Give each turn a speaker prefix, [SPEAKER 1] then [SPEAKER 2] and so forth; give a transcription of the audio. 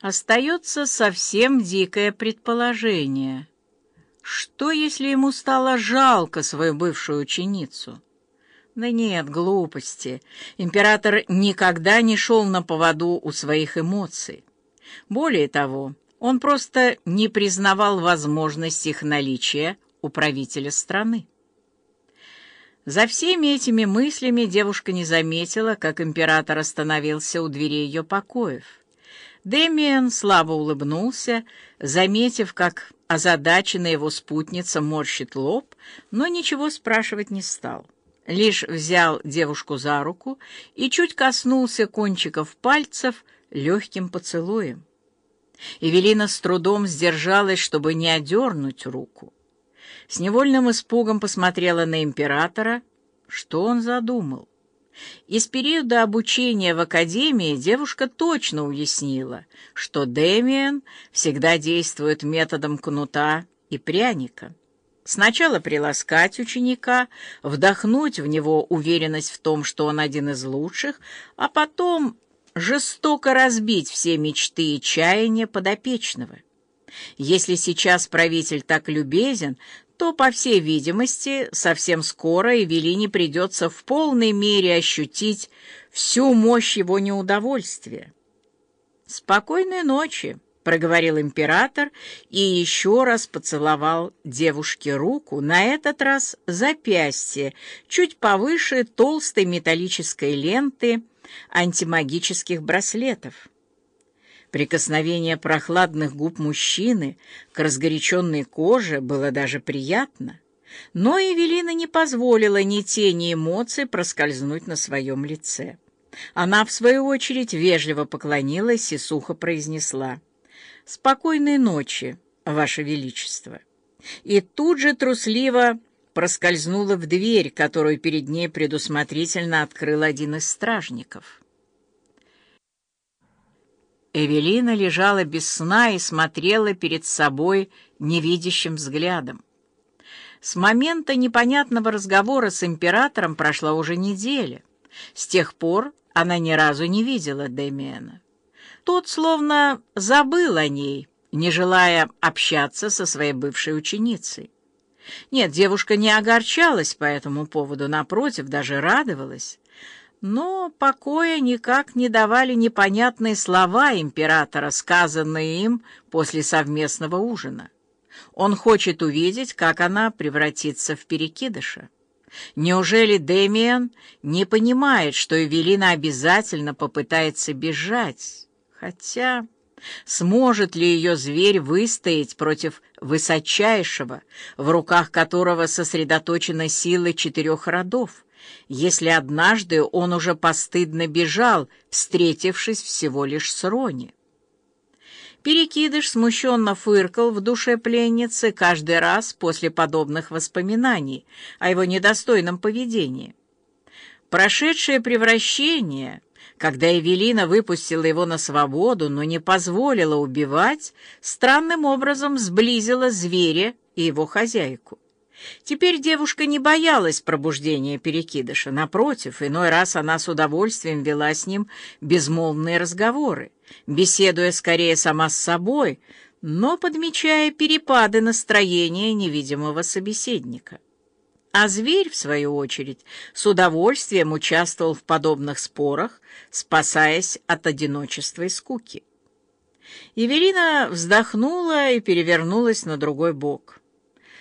[SPEAKER 1] Остается совсем дикое предположение. Что, если ему стало жалко свою бывшую ученицу? Да нет, глупости. Император никогда не шел на поводу у своих эмоций. Более того, он просто не признавал возможность их наличия у правителя страны. За всеми этими мыслями девушка не заметила, как император остановился у двери ее покоев. Дэмиен слабо улыбнулся, заметив, как озадаченная его спутница морщит лоб, но ничего спрашивать не стал. Лишь взял девушку за руку и чуть коснулся кончиков пальцев легким поцелуем. Эвелина с трудом сдержалась, чтобы не одернуть руку. С невольным испугом посмотрела на императора. Что он задумал? Из периода обучения в академии девушка точно уяснила, что Дэмиен всегда действует методом кнута и пряника. Сначала приласкать ученика, вдохнуть в него уверенность в том, что он один из лучших, а потом жестоко разбить все мечты и чаяния подопечного. Если сейчас правитель так любезен, то, по всей видимости, совсем скоро Эвелине придется в полной мере ощутить всю мощь его неудовольствия. «Спокойной ночи», — проговорил император и еще раз поцеловал девушке руку, на этот раз запястье, чуть повыше толстой металлической ленты антимагических браслетов. Прикосновение прохладных губ мужчины к разгоряченной коже было даже приятно, но Эвелина не позволила ни тени эмоций проскользнуть на своем лице. Она, в свою очередь, вежливо поклонилась и сухо произнесла «Спокойной ночи, Ваше Величество!» И тут же трусливо проскользнула в дверь, которую перед ней предусмотрительно открыл один из стражников. Эвелина лежала без сна и смотрела перед собой невидящим взглядом. С момента непонятного разговора с императором прошла уже неделя. С тех пор она ни разу не видела Демиана. Тот словно забыл о ней, не желая общаться со своей бывшей ученицей. Нет, девушка не огорчалась по этому поводу, напротив, даже радовалась. Но покоя никак не давали непонятные слова императора, сказанные им после совместного ужина. Он хочет увидеть, как она превратится в перекидыша. Неужели Демиан не понимает, что Эвелина обязательно попытается бежать? Хотя сможет ли ее зверь выстоять против высочайшего, в руках которого сосредоточена сила четырех родов? Если однажды он уже постыдно бежал, встретившись всего лишь с Рони. Перекидыш смущенно фыркал в душе пленницы каждый раз после подобных воспоминаний о его недостойном поведении. Прошедшее превращение, когда Эвелина выпустила его на свободу, но не позволила убивать, странным образом сблизило зверя и его хозяйку. Теперь девушка не боялась пробуждения перекидыша. Напротив, иной раз она с удовольствием вела с ним безмолвные разговоры, беседуя скорее сама с собой, но подмечая перепады настроения невидимого собеседника. А зверь, в свою очередь, с удовольствием участвовал в подобных спорах, спасаясь от одиночества и скуки. Еверина вздохнула и перевернулась на другой бок.